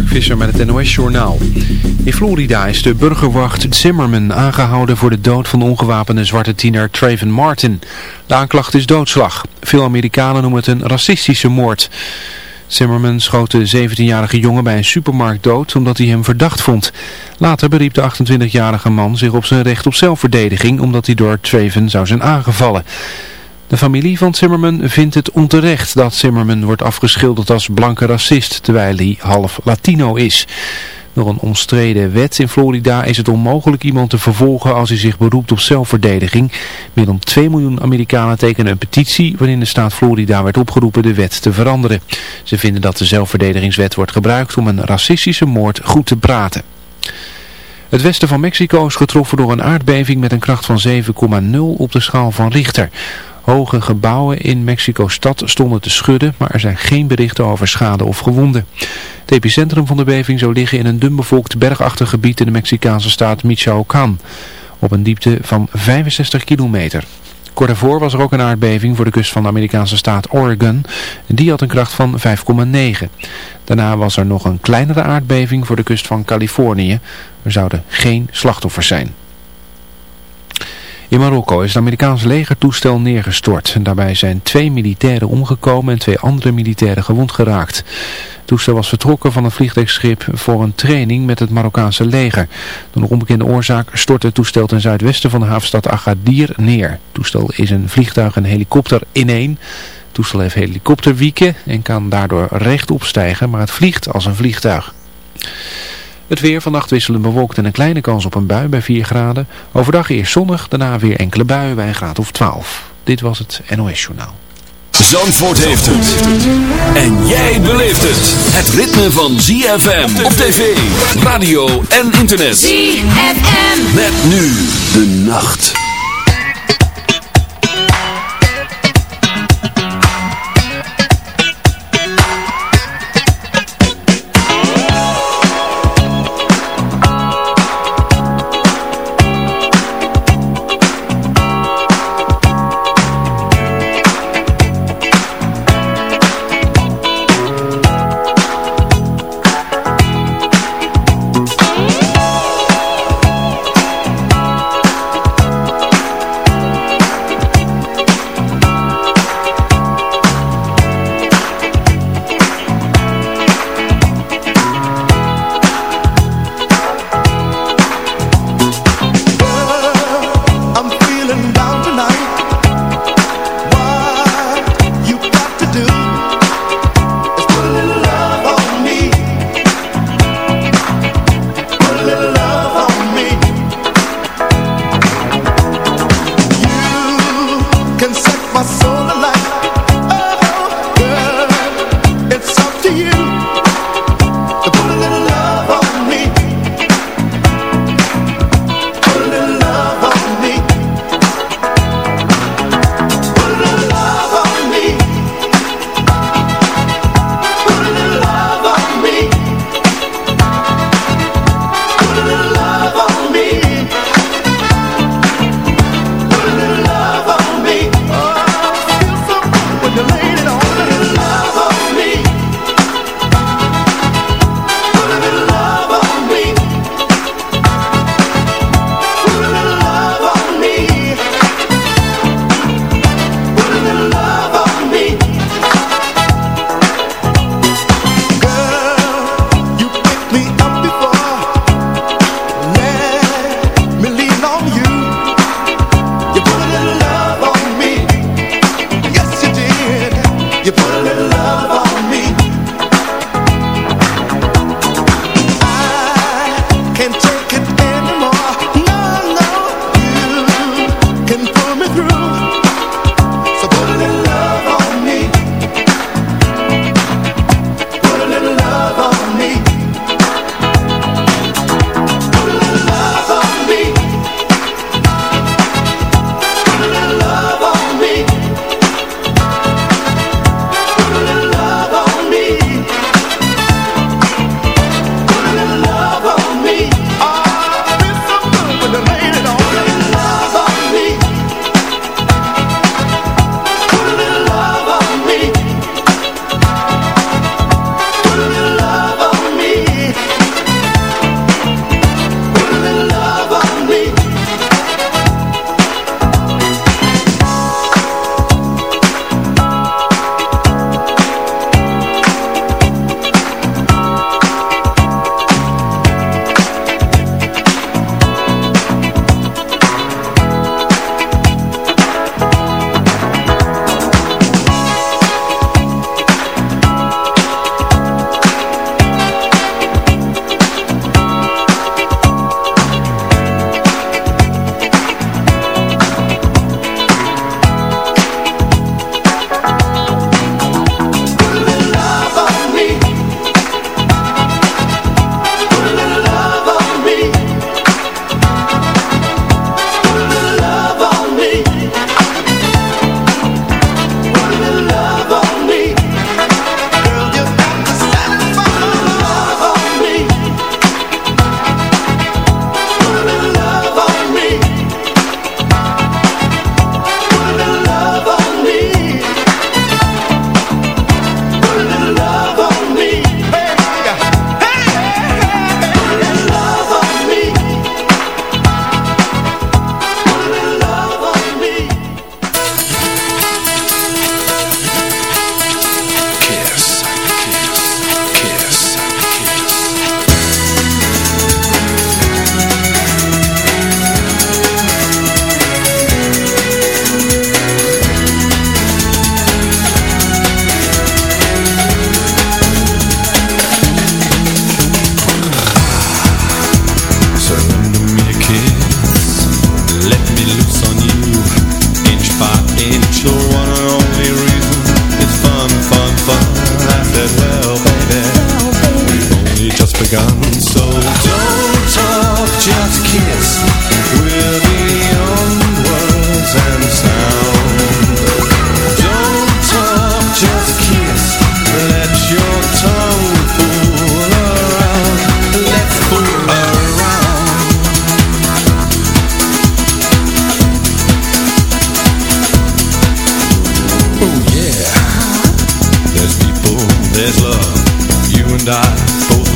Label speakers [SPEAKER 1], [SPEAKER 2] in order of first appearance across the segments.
[SPEAKER 1] Mark Visser met het NOS Journaal. In Florida is de burgerwacht Zimmerman aangehouden voor de dood van de ongewapende zwarte tiener Traven Martin. De aanklacht is doodslag. Veel Amerikanen noemen het een racistische moord. Zimmerman schoot de 17-jarige jongen bij een supermarkt dood omdat hij hem verdacht vond. Later beriep de 28-jarige man zich op zijn recht op zelfverdediging omdat hij door Traven zou zijn aangevallen. De familie van Zimmerman vindt het onterecht dat Zimmerman wordt afgeschilderd als blanke racist, terwijl hij half Latino is. Door een omstreden wet in Florida is het onmogelijk iemand te vervolgen als hij zich beroept op zelfverdediging. Meer dan 2 miljoen Amerikanen tekenen een petitie waarin de staat Florida werd opgeroepen de wet te veranderen. Ze vinden dat de zelfverdedigingswet wordt gebruikt om een racistische moord goed te praten. Het westen van Mexico is getroffen door een aardbeving met een kracht van 7,0 op de schaal van Richter. Hoge gebouwen in Mexico-stad stonden te schudden, maar er zijn geen berichten over schade of gewonden. Het epicentrum van de beving zou liggen in een dunbevolkt bergachtig gebied in de Mexicaanse staat Michoacán, op een diepte van 65 kilometer. Kort daarvoor was er ook een aardbeving voor de kust van de Amerikaanse staat Oregon. Die had een kracht van 5,9. Daarna was er nog een kleinere aardbeving voor de kust van Californië. Er zouden geen slachtoffers zijn. In Marokko is het Amerikaanse legertoestel neergestort. En daarbij zijn twee militairen omgekomen en twee andere militairen gewond geraakt. Het toestel was vertrokken van een vliegtuigschip voor een training met het Marokkaanse leger. Door een onbekende oorzaak stortte het toestel ten zuidwesten van de havenstad Agadir neer. Het toestel is een vliegtuig en helikopter in één. Het toestel heeft helikopterwieken en kan daardoor rechtop stijgen, maar het vliegt als een vliegtuig. Het weer vannacht wisselend bewolkt en een kleine kans op een bui bij 4 graden. Overdag eerst zonnig, daarna weer enkele buien bij een graad of 12. Dit was het NOS Journaal.
[SPEAKER 2] Zandvoort heeft het. En jij beleeft het. Het ritme van ZFM op tv, radio en internet.
[SPEAKER 3] ZFM.
[SPEAKER 2] Met nu de nacht.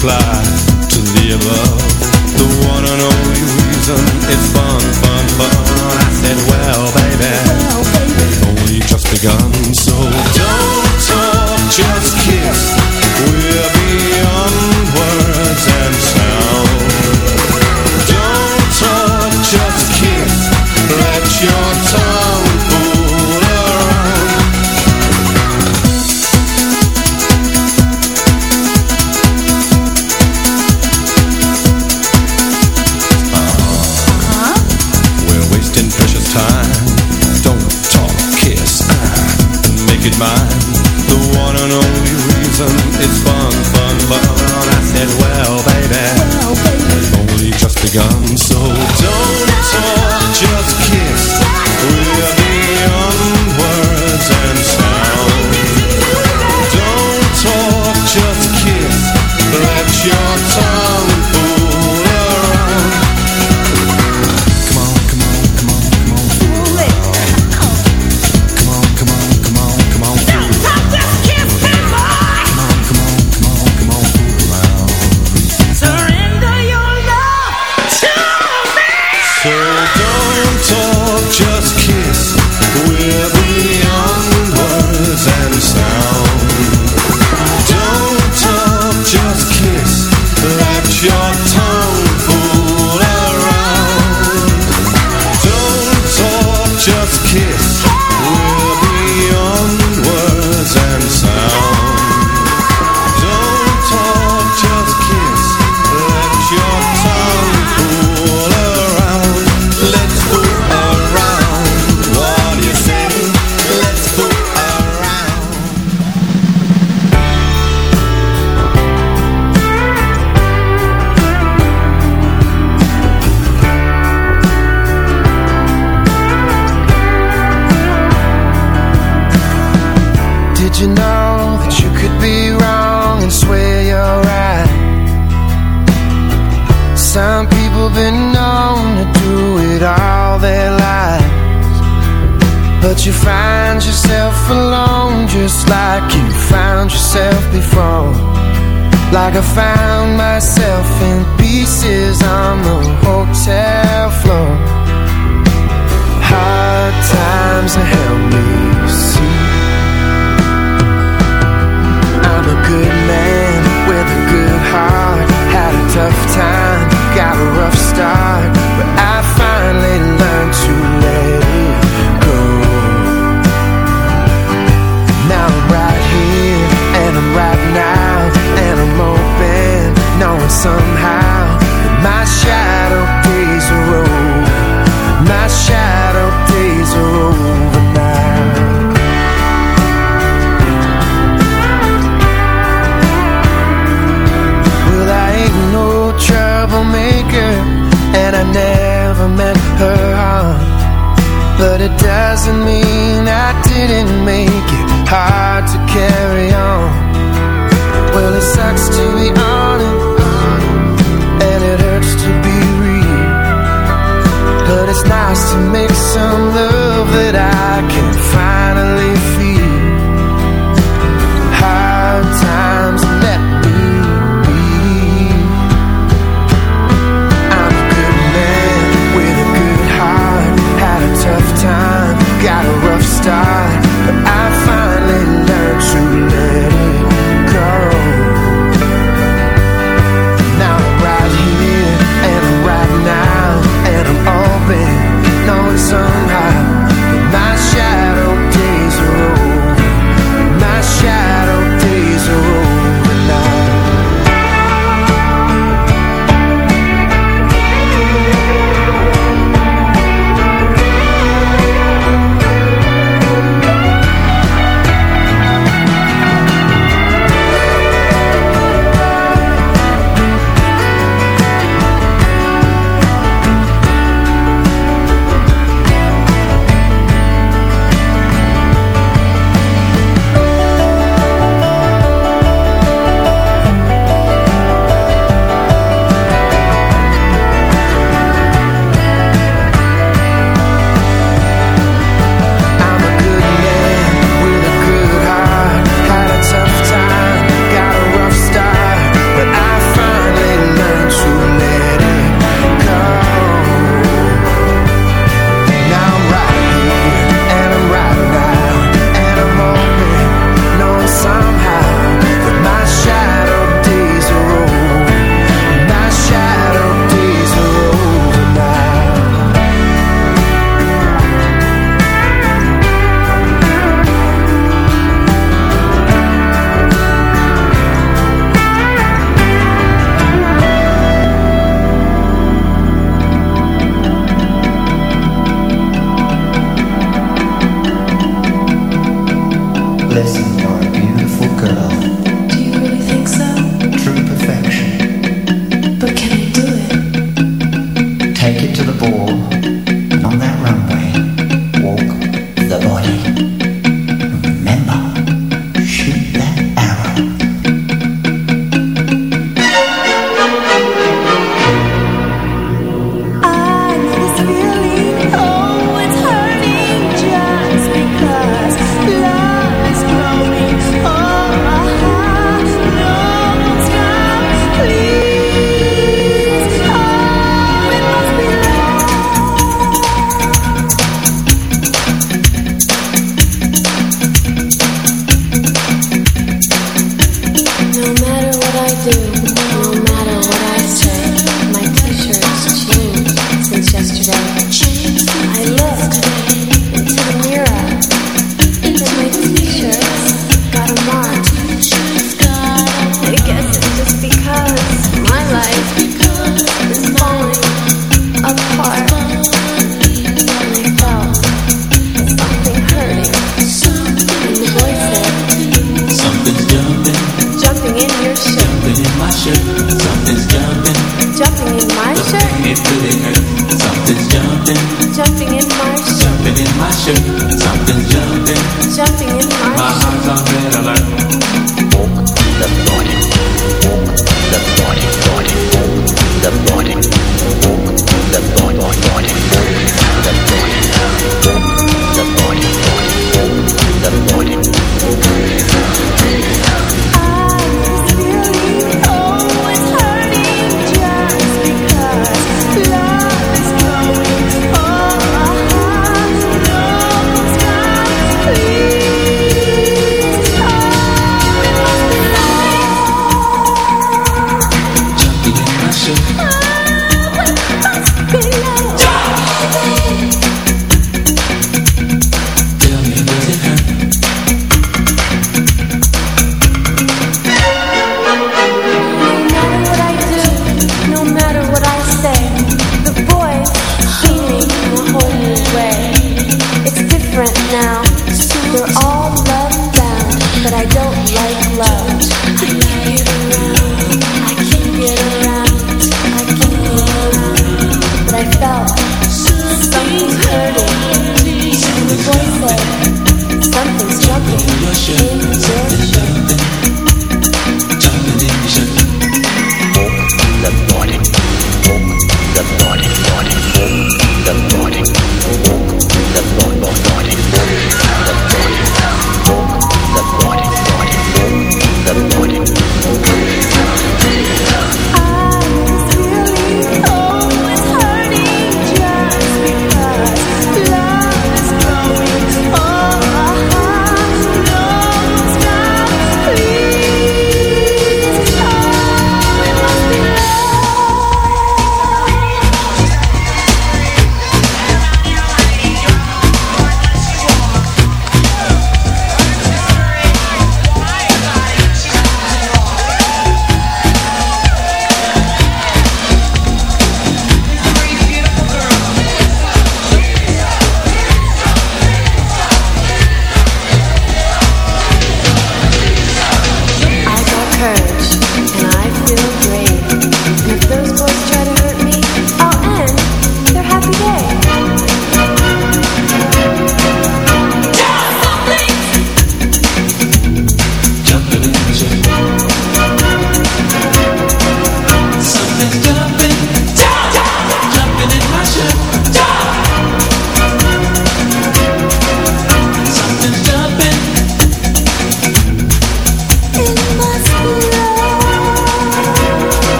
[SPEAKER 3] reply to the above The one and only reason is fun, fun, fun. I said, well, baby, we've only just begun So don't talk, just kiss. We're beyond gone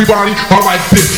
[SPEAKER 3] everybody. Alright, this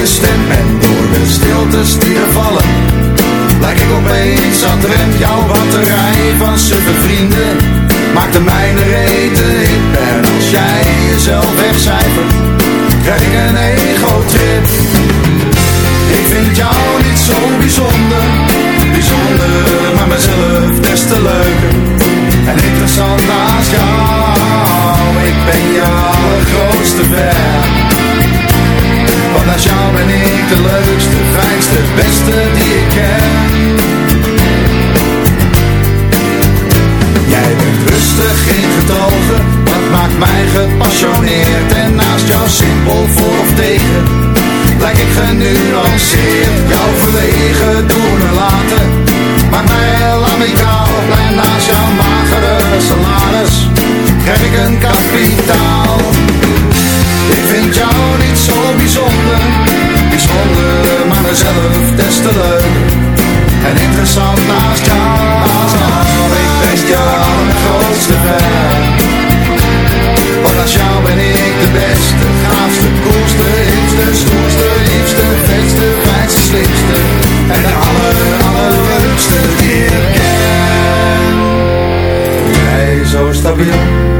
[SPEAKER 3] en door de stilte die er vallen. Lijk ik opeens adrem jouw batterij van suffe vrienden. Maak de mijne reten hip en als jij jezelf wegcijfert Krijg ik een ego-trip. Ik vind jou niet zo bijzonder Bijzonder, maar mezelf des te leuker En interessant naast jou. Ik ben jouw grootste fan jou ben ik de leukste, fijnste, beste die ik ken. Jij bent rustig geen getogen, dat maakt mij gepassioneerd. En naast jou simpel voor of tegen,
[SPEAKER 4] Blijf ik genuanceerd. Jouw verlegen doen en laten, maakt mij
[SPEAKER 2] heel amicaal. En naast jouw
[SPEAKER 5] magere
[SPEAKER 6] salaris, krijg ik een kapitaal. Ik vind jou niet zo bijzonder, bijzonder, maar mezelf des te leuk. En interessant naast jou als al, ik ben jou de grootste fan. Want als jou ben ik de beste, gaafste, koelste, hipste, stoerste, liefste, vetste, fijnste, slimste. En de aller, allerleukste die ik ken. Jij zo stabiel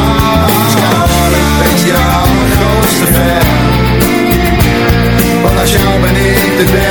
[SPEAKER 6] ben ik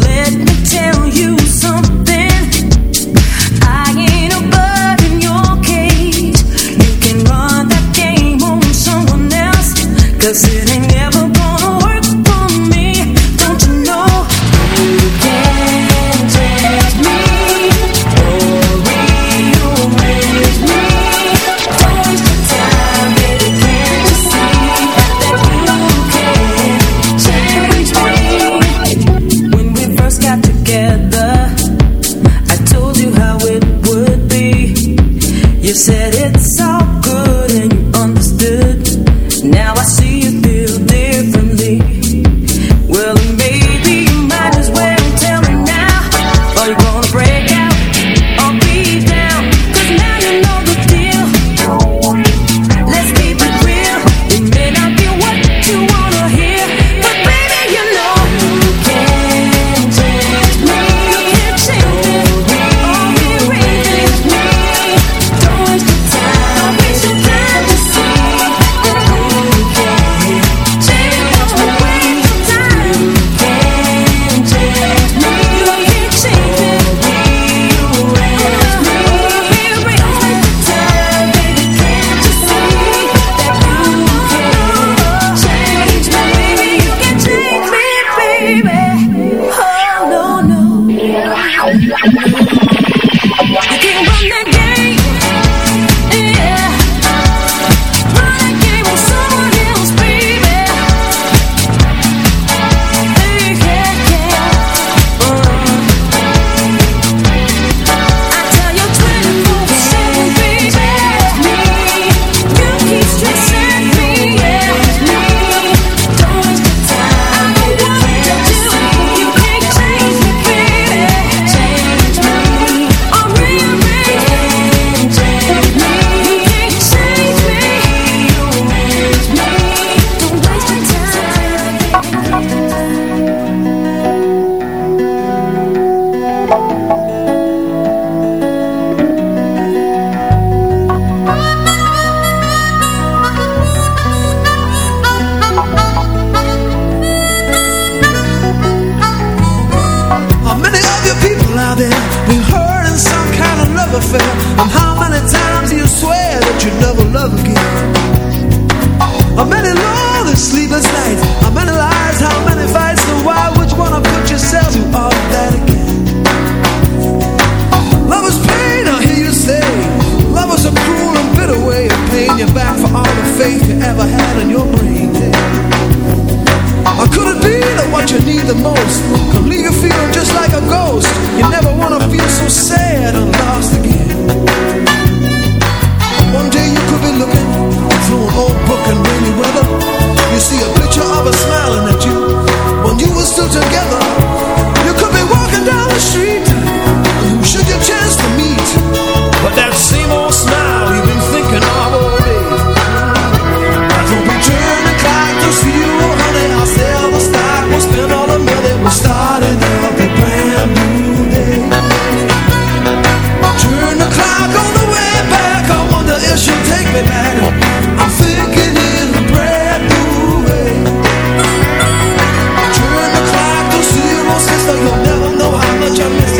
[SPEAKER 7] let me
[SPEAKER 5] your job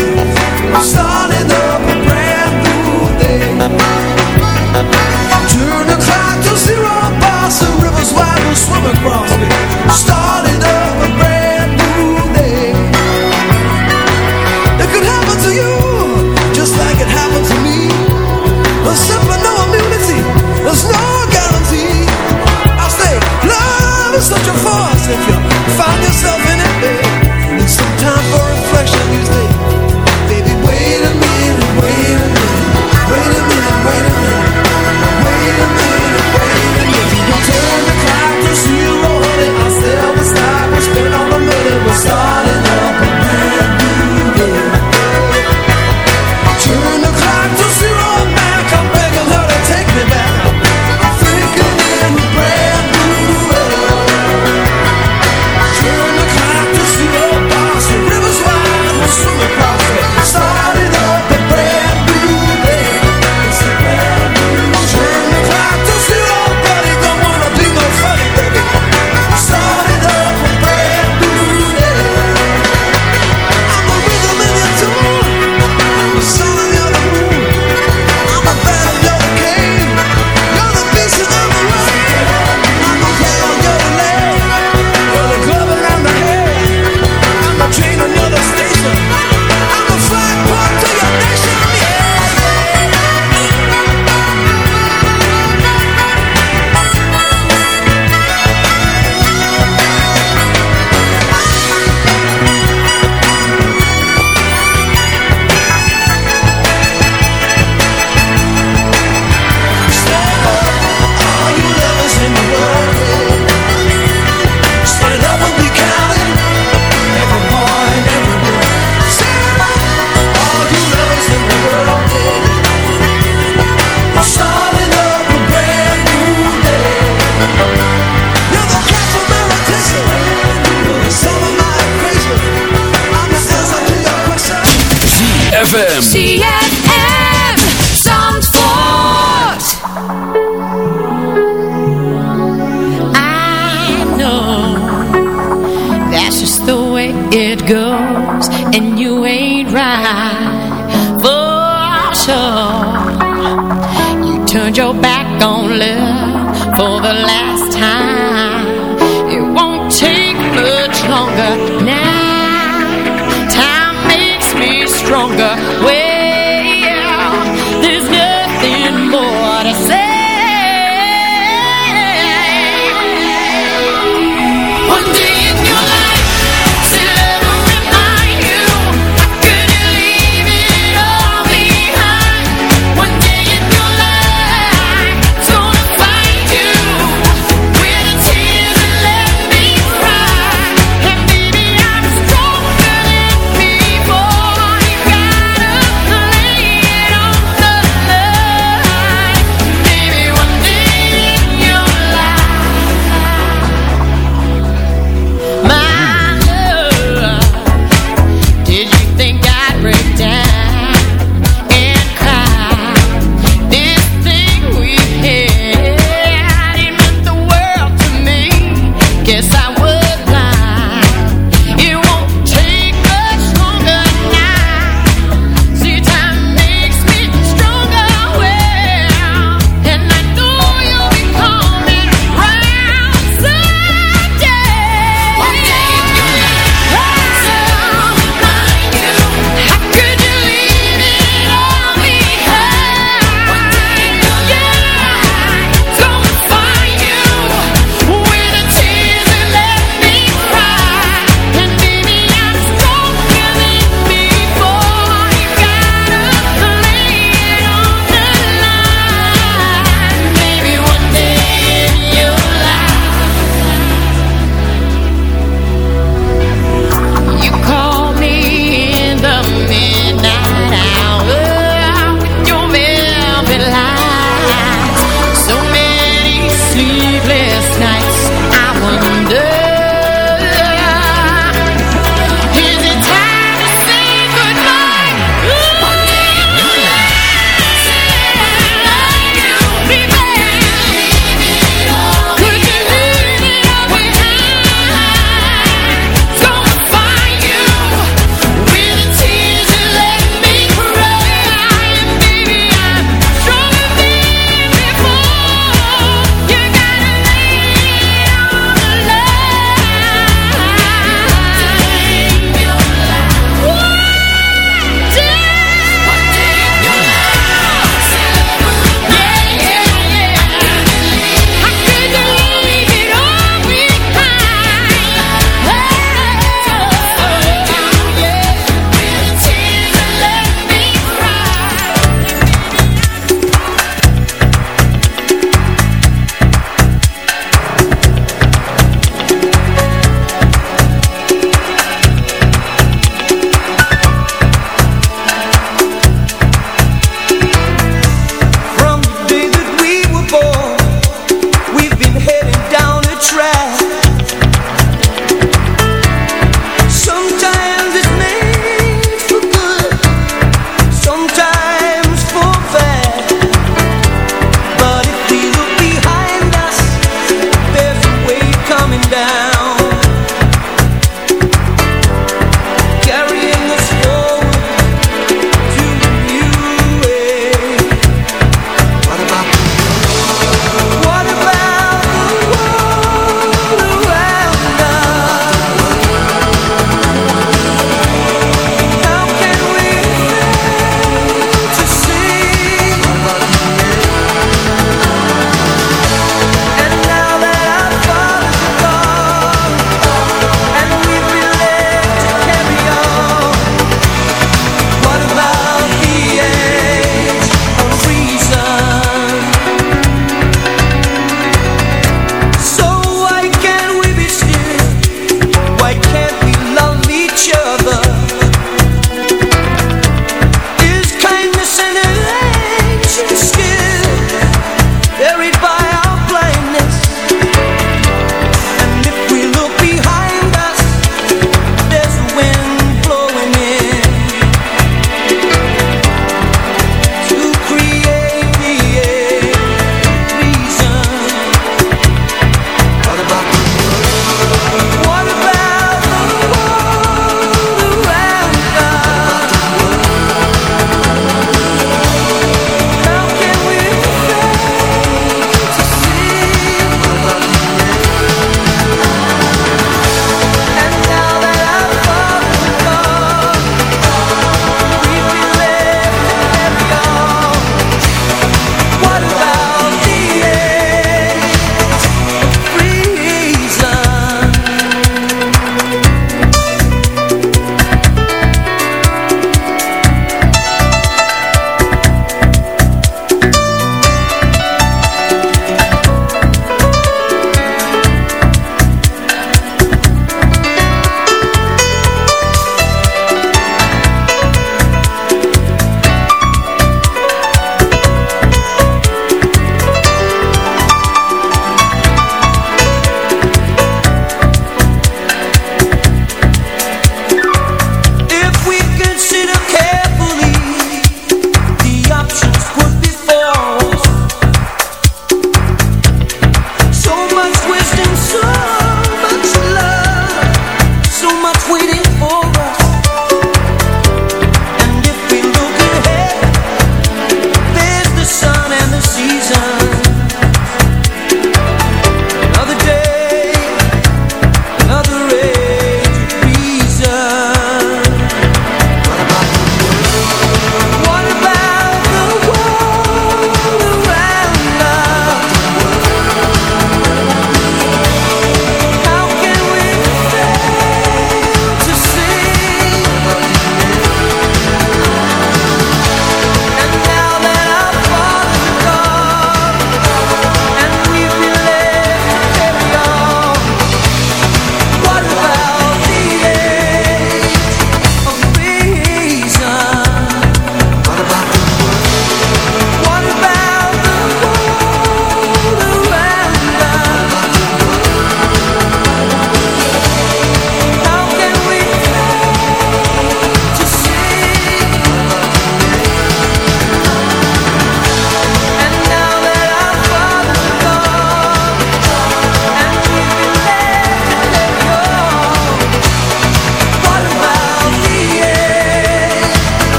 [SPEAKER 5] ZFM.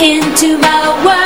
[SPEAKER 5] into my world.